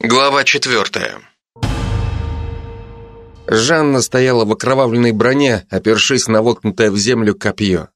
Глава четвертая. Жанна стояла в окровавленной броне, опершись на воткнутое в землю копье.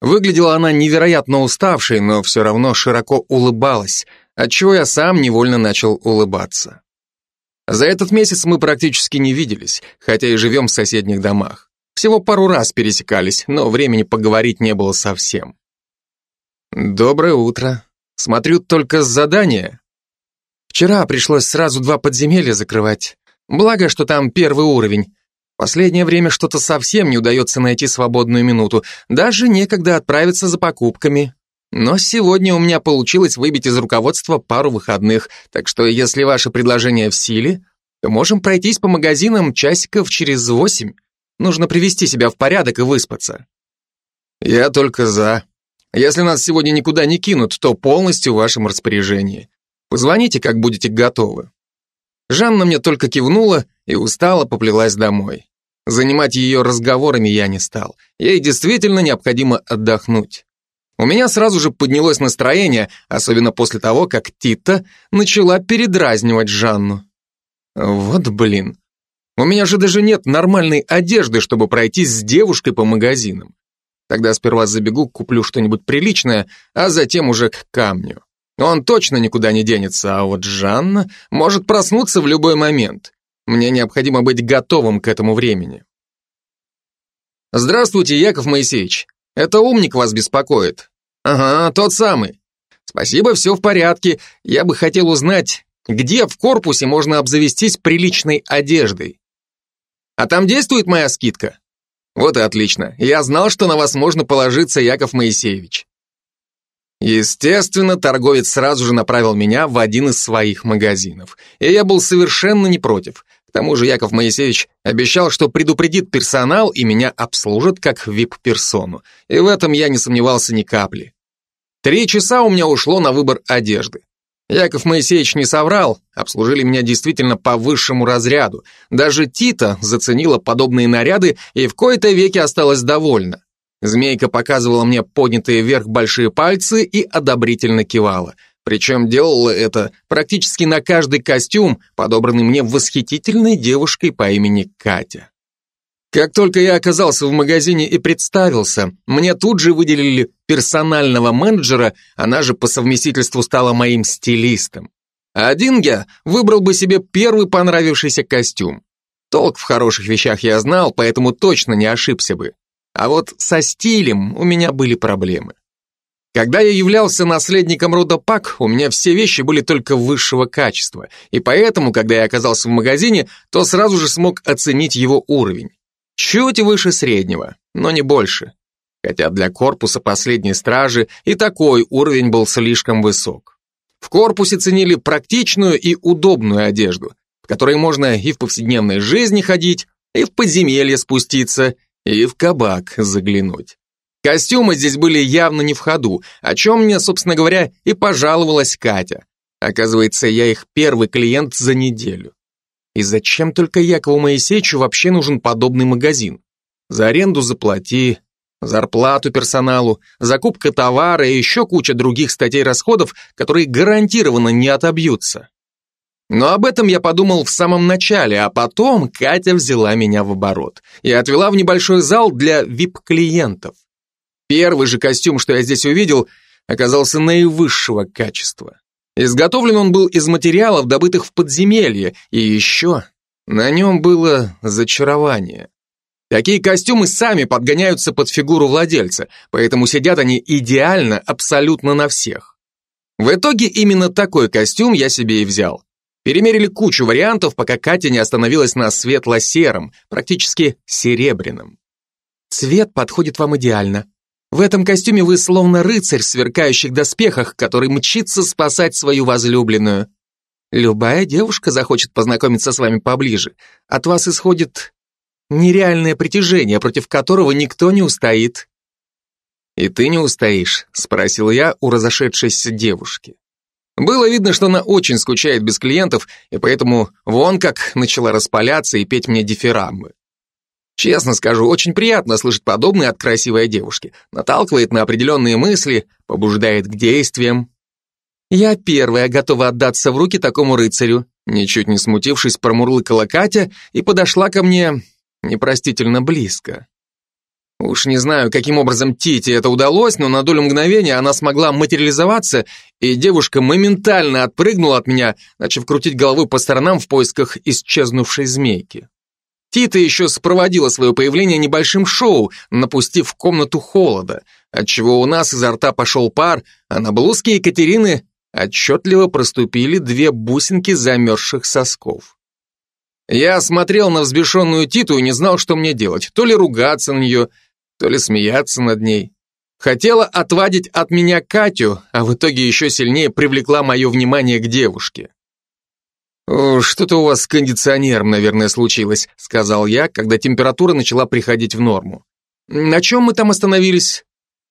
Выглядела она невероятно уставшей, но все равно широко улыбалась, отчего я сам невольно начал улыбаться. За этот месяц мы практически не виделись, хотя и живем в соседних домах. Всего пару раз пересекались, но времени поговорить не было совсем. Доброе утро. Смотрю только с задания. Вчера пришлось сразу два подземелья закрывать. Благо, что там первый уровень. Последнее время что-то совсем не удается найти свободную минуту. Даже некогда отправиться за покупками. Но сегодня у меня получилось выбить из руководства пару выходных, так что если ваше предложение в силе, то можем пройтись по магазинам часиков через восемь. Нужно привести себя в порядок и выспаться. Я только за. Если нас сегодня никуда не кинут, то полностью в вашем распоряжении. Позвоните, как будете готовы. Жанна мне только кивнула и устало поплелась домой. Занимать ее разговорами я не стал. Ей действительно необходимо отдохнуть. У меня сразу же поднялось настроение, особенно после того, как Тита начала передразнивать Жанну. Вот блин. У меня же даже нет нормальной одежды, чтобы пройтись с девушкой по магазинам. Тогда сперва забегу, куплю что-нибудь приличное, а затем уже к камню. Он точно никуда не денется, а вот Жанна может проснуться в любой момент. Мне необходимо быть готовым к этому времени. Здравствуйте, Яков Моисеевич. Это умник вас беспокоит. Ага, тот самый. Спасибо, все в порядке. Я бы хотел узнать, где в корпусе можно обзавестись приличной одеждой. А там действует моя скидка? Вот и отлично. Я знал, что на вас можно положиться, Яков Моисеевич. Естественно, торговец сразу же направил меня в один из своих магазинов. И я был совершенно не против. К тому же Яков Моисеевич обещал, что предупредит персонал и меня обслужат как вип-персону. И в этом я не сомневался ни капли. Три часа у меня ушло на выбор одежды. Яков Моисеевич не соврал, обслужили меня действительно по высшему разряду. Даже Тита заценила подобные наряды и в кои-то веки осталась довольна. Змейка показывала мне поднятые вверх большие пальцы и одобрительно кивала. Причем делала это практически на каждый костюм, подобранный мне восхитительной девушкой по имени Катя. Как только я оказался в магазине и представился, мне тут же выделили персонального менеджера, она же по совместительству стала моим стилистом. Один я выбрал бы себе первый понравившийся костюм. Толк в хороших вещах я знал, поэтому точно не ошибся бы. А вот со стилем у меня были проблемы. Когда я являлся наследником рода Пак, у меня все вещи были только высшего качества, и поэтому, когда я оказался в магазине, то сразу же смог оценить его уровень. Чуть выше среднего, но не больше. Хотя для корпуса последней стражи и такой уровень был слишком высок. В корпусе ценили практичную и удобную одежду, в которой можно и в повседневной жизни ходить, и в подземелье спуститься, и в кабак заглянуть. Костюмы здесь были явно не в ходу, о чем мне, собственно говоря, и пожаловалась Катя. Оказывается, я их первый клиент за неделю. И зачем только Якову Моисеевичу вообще нужен подобный магазин? За аренду заплати, зарплату персоналу, закупка товара и еще куча других статей расходов, которые гарантированно не отобьются. Но об этом я подумал в самом начале, а потом Катя взяла меня в оборот и отвела в небольшой зал для VIP-клиентов. Первый же костюм, что я здесь увидел, оказался наивысшего качества. Изготовлен он был из материалов, добытых в подземелье, и еще на нем было зачарование. Такие костюмы сами подгоняются под фигуру владельца, поэтому сидят они идеально абсолютно на всех. В итоге именно такой костюм я себе и взял. Перемерили кучу вариантов, пока Катя не остановилась на светло-сером, практически серебряном. Цвет подходит вам идеально. В этом костюме вы словно рыцарь в сверкающих доспехах, который мчится спасать свою возлюбленную. Любая девушка захочет познакомиться с вами поближе. От вас исходит нереальное притяжение, против которого никто не устоит. «И ты не устоишь?» — спросил я у разошедшейся девушки. Было видно, что она очень скучает без клиентов, и поэтому вон как начала распаляться и петь мне дифирамбы. Честно скажу, очень приятно слышать подобное от красивой девушки. Наталкивает на определенные мысли, побуждает к действиям. «Я первая готова отдаться в руки такому рыцарю», ничуть не смутившись, промурлыкала Катя и подошла ко мне непростительно близко. Уж не знаю, каким образом Тите это удалось, но на долю мгновения она смогла материализоваться, и девушка моментально отпрыгнула от меня, начав крутить головой по сторонам в поисках исчезнувшей змейки. Тита еще спроводила свое появление небольшим шоу, напустив в комнату холода, отчего у нас изо рта пошел пар, а на блузке Екатерины отчетливо проступили две бусинки замерзших сосков. Я смотрел на взбешенную Титу и не знал, что мне делать. То ли ругаться на нее, то ли смеяться над ней. Хотела отвадить от меня Катю, а в итоге еще сильнее привлекла мое внимание к девушке. «Что-то у вас с кондиционером, наверное, случилось», сказал я, когда температура начала приходить в норму. «На чем мы там остановились?»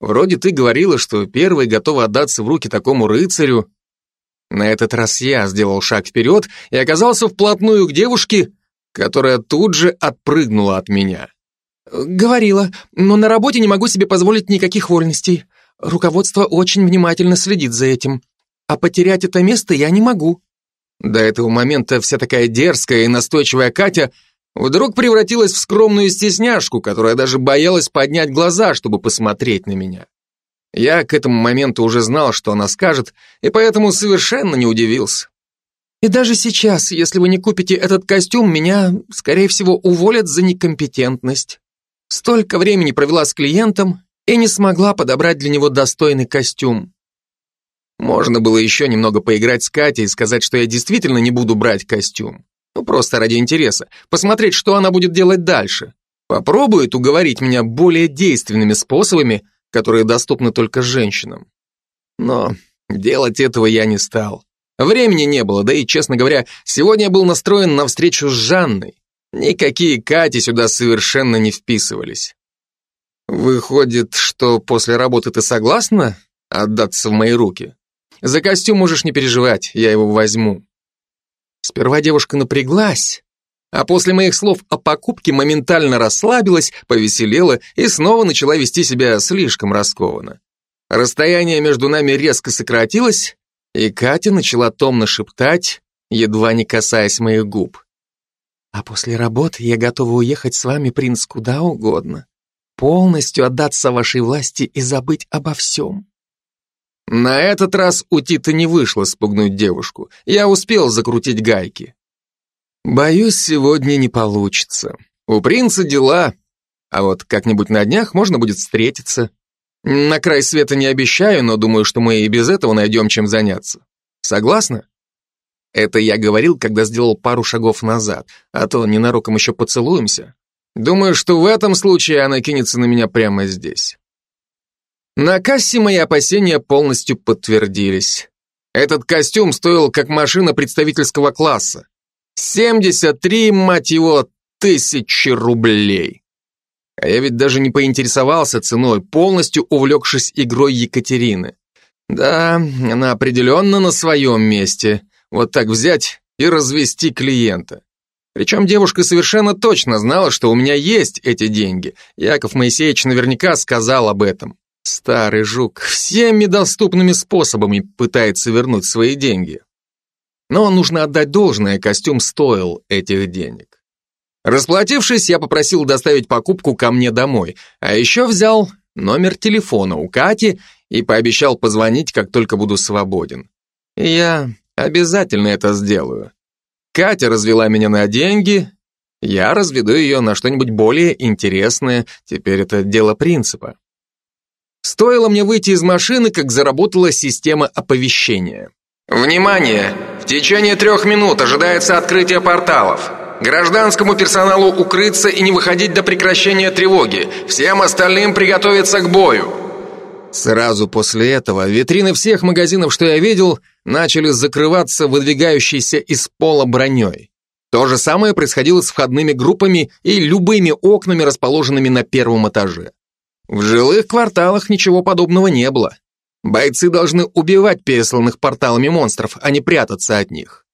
Вроде ты говорила, что первый готова отдаться в руки такому рыцарю. На этот раз я сделал шаг вперед и оказался вплотную к девушке, которая тут же отпрыгнула от меня. «Говорила, но на работе не могу себе позволить никаких вольностей. Руководство очень внимательно следит за этим. А потерять это место я не могу». До этого момента вся такая дерзкая и настойчивая Катя вдруг превратилась в скромную стесняшку, которая даже боялась поднять глаза, чтобы посмотреть на меня. Я к этому моменту уже знал, что она скажет, и поэтому совершенно не удивился. И даже сейчас, если вы не купите этот костюм, меня, скорее всего, уволят за некомпетентность. Столько времени провела с клиентом и не смогла подобрать для него достойный костюм. Можно было еще немного поиграть с Катей и сказать, что я действительно не буду брать костюм. Ну, просто ради интереса. Посмотреть, что она будет делать дальше. Попробует уговорить меня более действенными способами, которые доступны только женщинам. Но делать этого я не стал. Времени не было, да и, честно говоря, сегодня я был настроен на встречу с Жанной. Никакие Кати сюда совершенно не вписывались. Выходит, что после работы ты согласна отдаться в мои руки? За костюм можешь не переживать, я его возьму. Сперва девушка напряглась, а после моих слов о покупке моментально расслабилась, повеселела и снова начала вести себя слишком раскованно. Расстояние между нами резко сократилось, и Катя начала томно шептать, едва не касаясь моих губ. «А после работы я готова уехать с вами, принц, куда угодно, полностью отдаться вашей власти и забыть обо всем. На этот раз у Тита не вышло спугнуть девушку. Я успел закрутить гайки. Боюсь, сегодня не получится. У принца дела. А вот как-нибудь на днях можно будет встретиться. На край света не обещаю, но думаю, что мы и без этого найдем чем заняться. Согласна? Это я говорил, когда сделал пару шагов назад, а то ненароком еще поцелуемся. Думаю, что в этом случае она кинется на меня прямо здесь. На кассе мои опасения полностью подтвердились. Этот костюм стоил как машина представительского класса. 73, мать его, тысячи рублей. А я ведь даже не поинтересовался ценой, полностью увлекшись игрой Екатерины. Да, она определенно на своем месте. Вот так взять и развести клиента. Причем девушка совершенно точно знала, что у меня есть эти деньги. Яков Моисеевич наверняка сказал об этом. Старый жук всеми доступными способами пытается вернуть свои деньги. Но нужно отдать должное, костюм стоил этих денег. Расплатившись, я попросил доставить покупку ко мне домой, а еще взял номер телефона у Кати и пообещал позвонить, как только буду свободен. И я обязательно это сделаю. Катя развела меня на деньги, я разведу ее на что-нибудь более интересное, теперь это дело принципа. Стоило мне выйти из машины, как заработала система оповещения. Внимание! В течение трех минут ожидается открытие порталов. Гражданскому персоналу укрыться и не выходить до прекращения тревоги. Всем остальным приготовиться к бою. Сразу после этого витрины всех магазинов, что я видел, начали закрываться выдвигающейся из пола броней. То же самое происходило с входными группами и любыми окнами, расположенными на первом этаже. В жилых кварталах ничего подобного не было. Бойцы должны убивать пересланных порталами монстров, а не прятаться от них.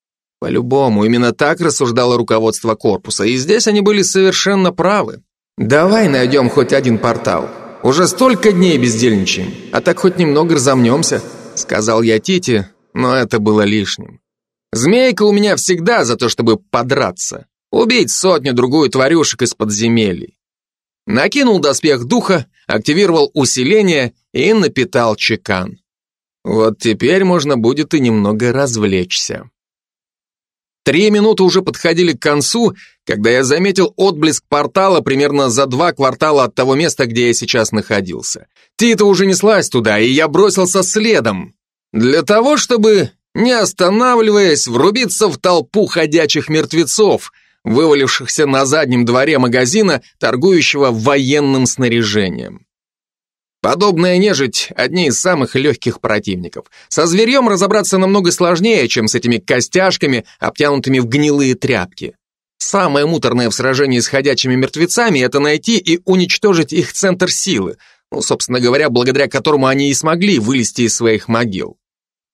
По-любому, именно так рассуждало руководство корпуса, и здесь они были совершенно правы. «Давай найдем хоть один портал. Уже столько дней бездельничаем, а так хоть немного разомнемся», сказал я Тите, но это было лишним. Змейка у меня всегда за то, чтобы подраться, убить сотню-другую тварюшек из подземелий. Накинул доспех духа, активировал усиление и напитал чекан. Вот теперь можно будет и немного развлечься. Три минуты уже подходили к концу, когда я заметил отблеск портала примерно за два квартала от того места, где я сейчас находился. Тита уже неслась туда, и я бросился следом. Для того, чтобы, не останавливаясь, врубиться в толпу ходячих мертвецов, вывалившихся на заднем дворе магазина, торгующего военным снаряжением. Подобная нежить – одни из самых легких противников. Со зверьем разобраться намного сложнее, чем с этими костяшками, обтянутыми в гнилые тряпки. Самое муторное в сражении с ходячими мертвецами – это найти и уничтожить их центр силы, ну, собственно говоря, благодаря которому они и смогли вылезти из своих могил.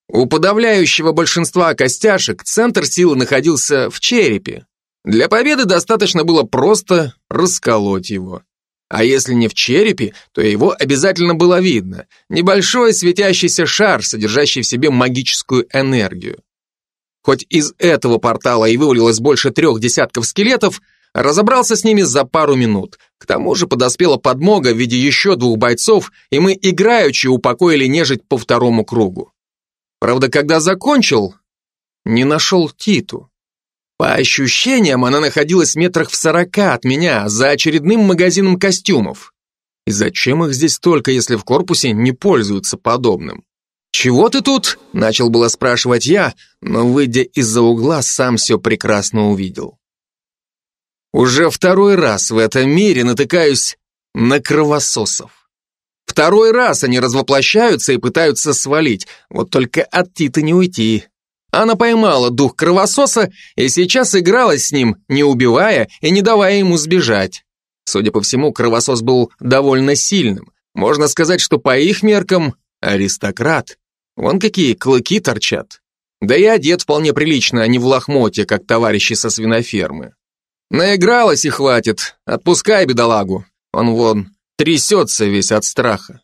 У подавляющего большинства костяшек центр силы находился в черепе. Для победы достаточно было просто расколоть его. А если не в черепе, то его обязательно было видно. Небольшой светящийся шар, содержащий в себе магическую энергию. Хоть из этого портала и вывалилось больше трех десятков скелетов, разобрался с ними за пару минут. К тому же подоспела подмога в виде еще двух бойцов, и мы играючи упокоили нежить по второму кругу. Правда, когда закончил, не нашел Титу. По ощущениям, она находилась метрах в сорока от меня, за очередным магазином костюмов. И зачем их здесь столько, если в корпусе не пользуются подобным? «Чего ты тут?» – начал было спрашивать я, но, выйдя из-за угла, сам все прекрасно увидел. Уже второй раз в этом мире натыкаюсь на кровососов. Второй раз они развоплощаются и пытаются свалить, вот только от Тита не уйти. Она поймала дух кровососа и сейчас игралась с ним, не убивая и не давая ему сбежать. Судя по всему, кровосос был довольно сильным. Можно сказать, что по их меркам аристократ. Вон какие клыки торчат. Да и одет вполне прилично, а не в лохмотье, как товарищи со свинофермы. Наигралась и хватит. Отпускай бедолагу. Он вон трясется весь от страха.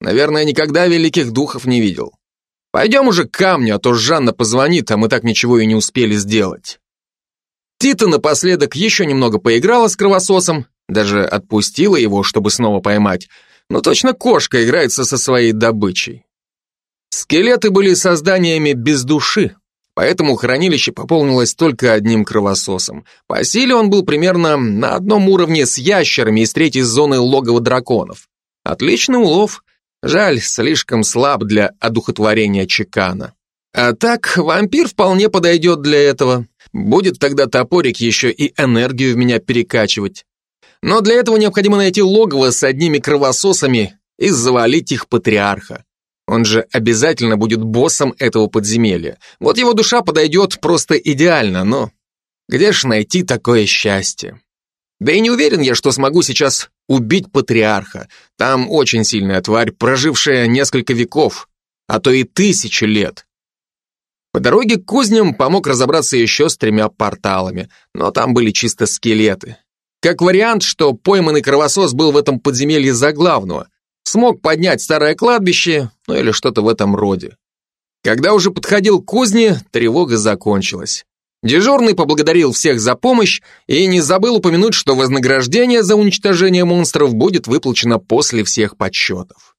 Наверное, никогда великих духов не видел. Пойдем уже к камню, а то Жанна позвонит, а мы так ничего и не успели сделать. Тита напоследок еще немного поиграла с кровососом, даже отпустила его, чтобы снова поймать, но точно кошка играется со своей добычей. Скелеты были созданиями без души, поэтому хранилище пополнилось только одним кровососом. По силе он был примерно на одном уровне с ящерами из третьей зоны логова драконов. Отличный улов, Жаль, слишком слаб для одухотворения чекана. А так, вампир вполне подойдет для этого. Будет тогда топорик еще и энергию в меня перекачивать. Но для этого необходимо найти логово с одними кровососами и завалить их патриарха. Он же обязательно будет боссом этого подземелья. Вот его душа подойдет просто идеально, но где ж найти такое счастье? Да и не уверен я, что смогу сейчас убить патриарха. Там очень сильная тварь, прожившая несколько веков, а то и тысячи лет. По дороге к кузням помог разобраться еще с тремя порталами, но там были чисто скелеты. Как вариант, что пойманный кровосос был в этом подземелье за главного. Смог поднять старое кладбище, ну или что-то в этом роде. Когда уже подходил к кузне, тревога закончилась. Дежурный поблагодарил всех за помощь и не забыл упомянуть, что вознаграждение за уничтожение монстров будет выплачено после всех подсчетов.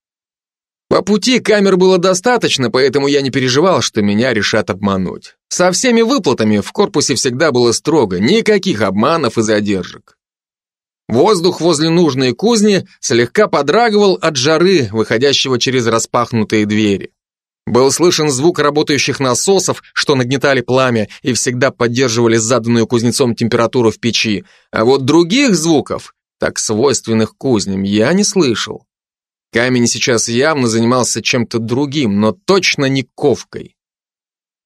По пути камер было достаточно, поэтому я не переживал, что меня решат обмануть. Со всеми выплатами в корпусе всегда было строго, никаких обманов и задержек. Воздух возле нужной кузни слегка подрагивал от жары, выходящего через распахнутые двери. Был слышен звук работающих насосов, что нагнетали пламя и всегда поддерживали заданную кузнецом температуру в печи, а вот других звуков, так свойственных кузням, я не слышал. Камень сейчас явно занимался чем-то другим, но точно не ковкой.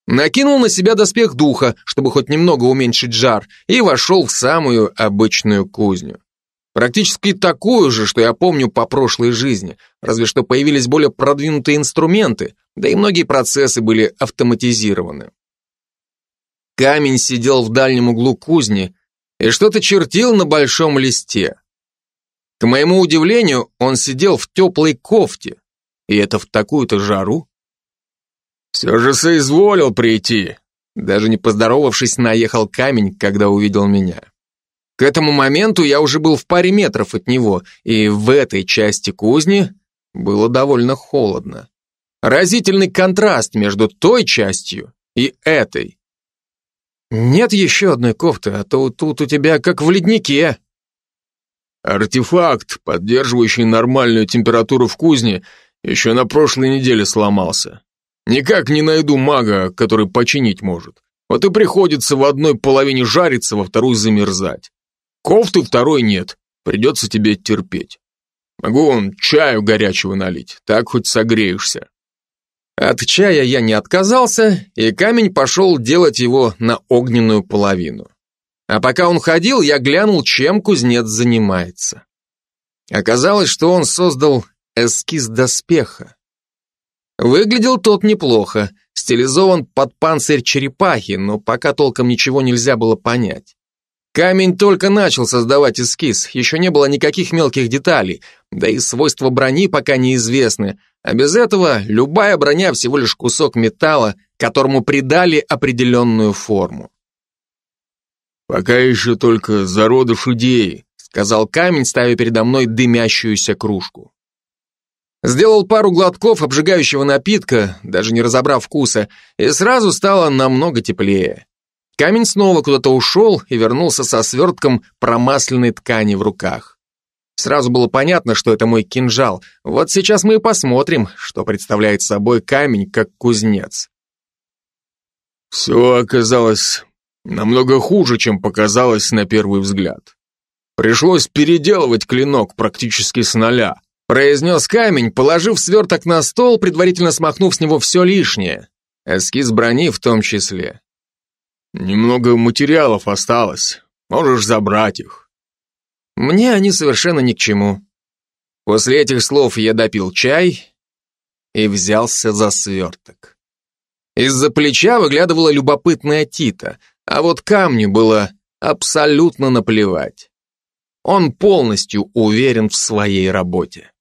Накинул на себя доспех духа, чтобы хоть немного уменьшить жар, и вошел в самую обычную кузню. Практически такую же, что я помню по прошлой жизни, разве что появились более продвинутые инструменты, да и многие процессы были автоматизированы. Камень сидел в дальнем углу кузни и что-то чертил на большом листе. К моему удивлению, он сидел в теплой кофте, и это в такую-то жару. Все же соизволил прийти. Даже не поздоровавшись, наехал камень, когда увидел меня. К этому моменту я уже был в паре метров от него, и в этой части кузни было довольно холодно. Разительный контраст между той частью и этой. Нет еще одной кофты, а то тут у тебя как в леднике. Артефакт, поддерживающий нормальную температуру в кузне, еще на прошлой неделе сломался. Никак не найду мага, который починить может. Вот и приходится в одной половине жариться, во второй замерзать. Кофты второй нет, придется тебе терпеть. Могу он чаю горячего налить, так хоть согреешься. От чая я не отказался, и камень пошел делать его на огненную половину. А пока он ходил, я глянул, чем кузнец занимается. Оказалось, что он создал эскиз доспеха. Выглядел тот неплохо, стилизован под панцирь черепахи, но пока толком ничего нельзя было понять. Камень только начал создавать эскиз, еще не было никаких мелких деталей, да и свойства брони пока неизвестны, а без этого любая броня всего лишь кусок металла, которому придали определенную форму. «Пока еще только зародыш идеи», сказал камень, ставя передо мной дымящуюся кружку. Сделал пару глотков обжигающего напитка, даже не разобрав вкуса, и сразу стало намного теплее. Камень снова куда-то ушел и вернулся со свертком промасленной ткани в руках. Сразу было понятно, что это мой кинжал. Вот сейчас мы и посмотрим, что представляет собой камень как кузнец. Все оказалось намного хуже, чем показалось на первый взгляд. Пришлось переделывать клинок практически с нуля произнес камень, положив сверток на стол, предварительно смахнув с него все лишнее. Эскиз брони в том числе. Немного материалов осталось. Можешь забрать их. Мне они совершенно ни к чему. После этих слов я допил чай и взялся за сверток. Из-за плеча выглядывала любопытная Тита, а вот камню было абсолютно наплевать. Он полностью уверен в своей работе.